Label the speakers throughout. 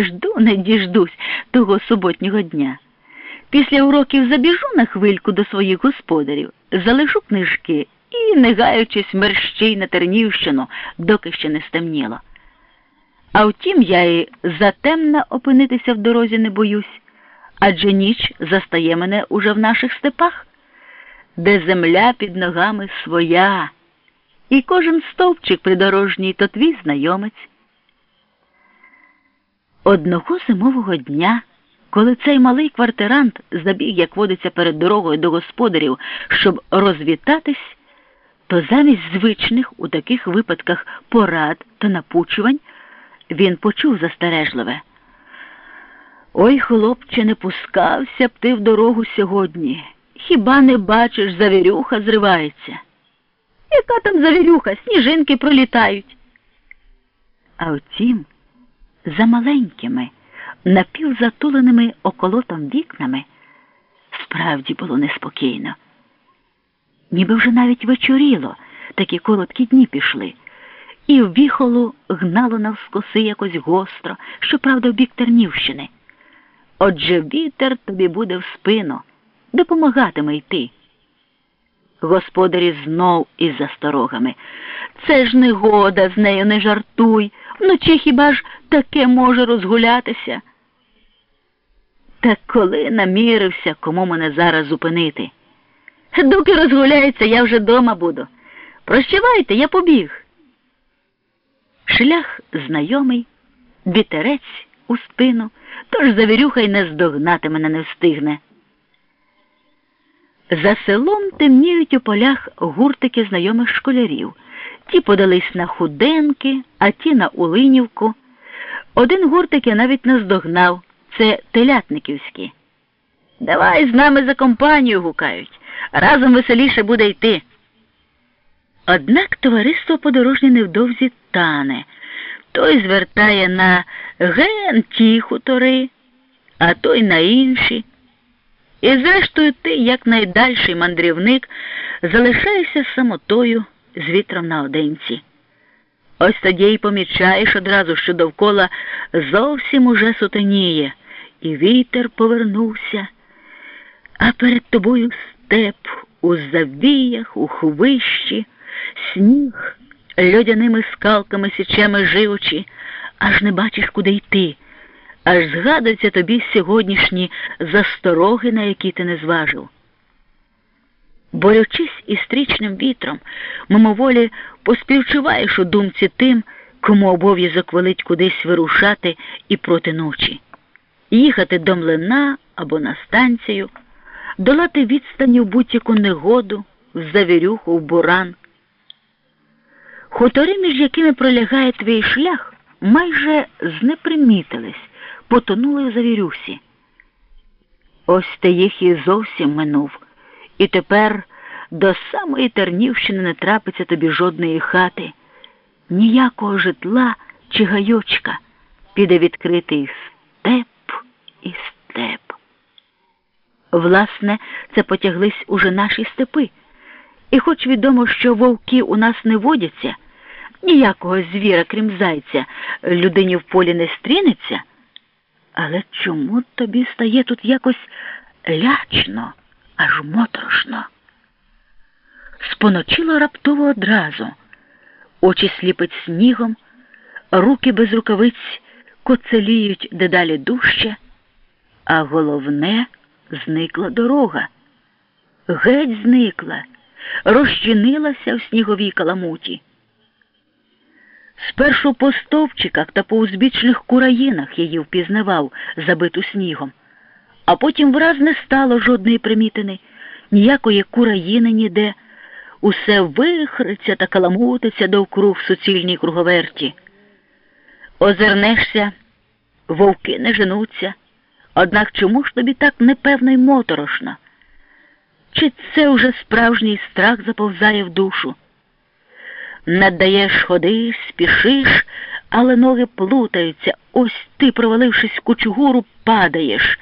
Speaker 1: Жду, не діждусь того суботнього дня. Після уроків забіжу на хвильку до своїх господарів, залишу книжки і, не гаючись, мерщій на Тернівщину, доки ще не стемніло. А втім, я і затемна опинитися в дорозі не боюсь, адже ніч застає мене уже в наших степах, де земля під ногами своя, і кожен стовпчик придорожній то твій знайомець. Одного зимового дня, коли цей малий квартирант забіг, як водиться перед дорогою до господарів, щоб розвітатись, то замість звичних у таких випадках порад та напучувань він почув застережливе. Ой, хлопче, не пускався б ти в дорогу сьогодні. Хіба не бачиш, завірюха зривається? Яка там завірюха? Сніжинки пролітають. А втім, за маленькими, напівзатуленими околотом вікнами справді було неспокійно. Ніби вже навіть вечоріло, такі короткі дні пішли, і в віхолу гнало навскоси якось гостро, щоправда, в бік Тернівщини. Отже вітер тобі буде в спину, допомагатиме йти. Господарі знов із засторогами. Це ж негода, з нею не жартуй. Вночі хіба ж таке може розгулятися? Та коли намірився, кому мене зараз зупинити? Доки розгуляється, я вже дома буду. Прощавайте, я побіг. Шлях знайомий, вітерець у спину, тож завірюха й не здогнати мене не встигне. За селом темніють у полях гуртики знайомих школярів. Ті подались на худенки, а ті на Улинівку. Один гуртик я навіть не здогнав це телятниківські. Давай з нами за компанію гукають. Разом веселіше буде йти. Однак товариство подорожнє невдовзі тане. Той звертає на ген ті хутори, а той на інші. І, зрештою, ти, як найдальший мандрівник, залишаєшся самотою з вітром наодинці. Ось тоді й помічаєш одразу, що довкола зовсім уже сутеніє, і вітер повернувся, а перед тобою степ у завіях, у хвищі, сніг льодяними скалками січеми живучи, аж не бачиш, куди йти, аж згадуються тобі сьогоднішні застороги, на які ти не зважив. Борючись із стрічним вітром, мимоволі поспівчуваєш у думці тим, кому обов'язок велить кудись вирушати і проти ночі, їхати до млина або на станцію, долати відстані в будь-яку негоду, в завірюху, в буран. Хутори, між якими пролягає твій шлях, майже знепримітились, потонули в завірюсі. Ось ти їх і зовсім минув. І тепер до самої Тернівщини не трапиться тобі жодної хати, ніякого житла чи гайочка піде відкритий степ і степ. Власне, це потяглись уже наші степи. І хоч відомо, що вовки у нас не водяться, ніякого звіра, крім зайця, людині в полі не стрінеться, але чому тобі стає тут якось лячно? Аж моторошно. Споночило раптово одразу, очі сліпить снігом, руки без рукавиць коцеліють дедалі дужче, а головне зникла дорога. Геть зникла, розчинилася в сніговій каламуті. Спершу по стовпчиках та по узбічних кураїнах її впізнавав, забиту снігом а потім враз не стало жодної примітини, ніякої кураїни ніде. Усе вихриться та каламутиться довкруг суцільній круговерті. Озирнешся, вовки не женуться, однак чому ж тобі так непевно й моторошно? Чи це вже справжній страх заповзає в душу? Надаєш ходи, спішиш, але ноги плутаються, ось ти, провалившись в кучугуру, падаєш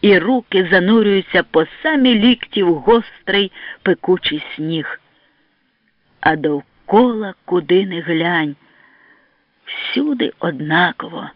Speaker 1: і руки занурюються по самі лікті в гострий пекучий сніг. А довкола куди не глянь, всюди однаково.